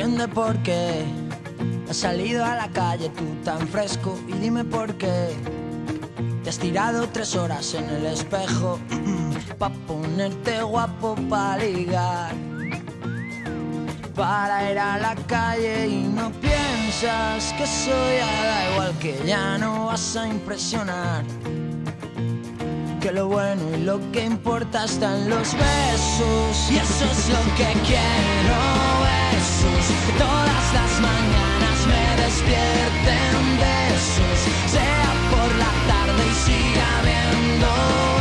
entiende por qué has salido a la calle tú tan fresco. Y dime por qué te has tirado tres horas en el espejo pa ponerte guapo pa ligar para ir a la calle. Y no piensas que soy da igual que ya no vas a impresionar que lo bueno y lo que importa está en los besos. Y eso es lo que quiero que todas las mañanas me despierten besos sea por la tarde y siga habiendo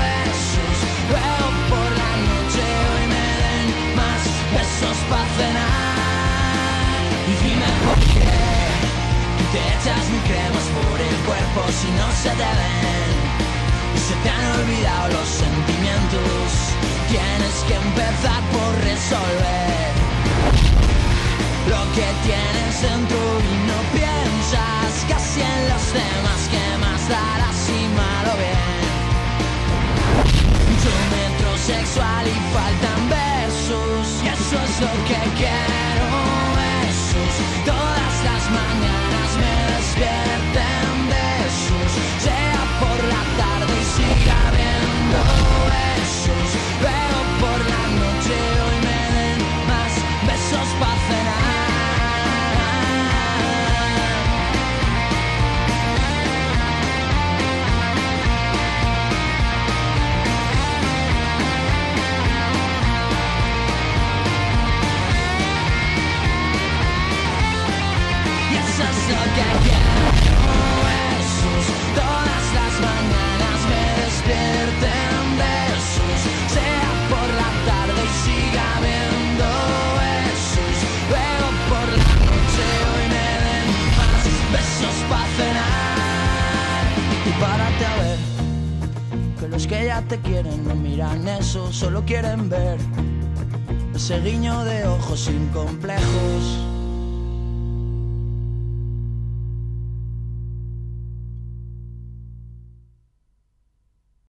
besos. Luego por la noche hoy me den más besos para cenar. Y dime por qué te echas mi cremas por el cuerpo si no se te ven. Y se te han olvidado los sentimientos. Tienes que empezar por resolver lo que tienes dentro. y que ya te quieren no miran eso Solo quieren ver ese guiño de ojos sin complejos